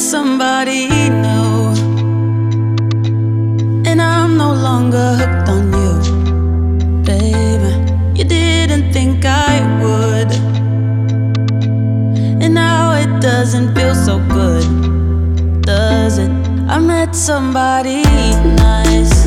somebody new. And I'm no longer hooked on you, babe. You didn't think I would. And now it doesn't feel so good, does it? I met somebody nice.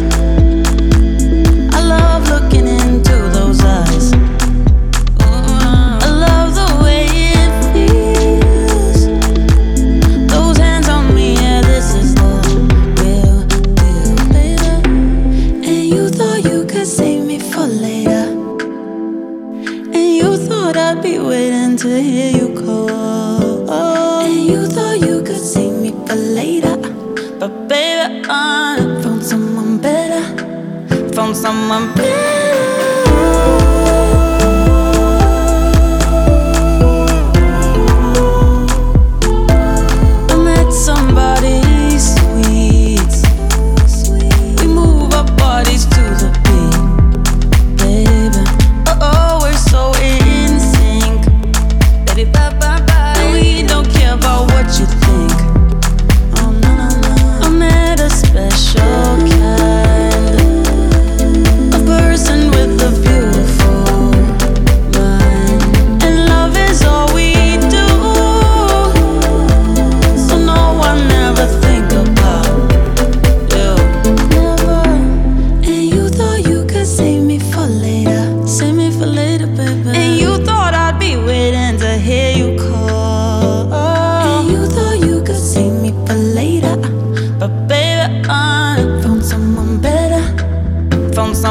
would I be waiting to hear you call? And you thought you could see me for later. But baby, I found someone better. Found someone better.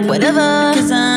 like whatever. Cause I'm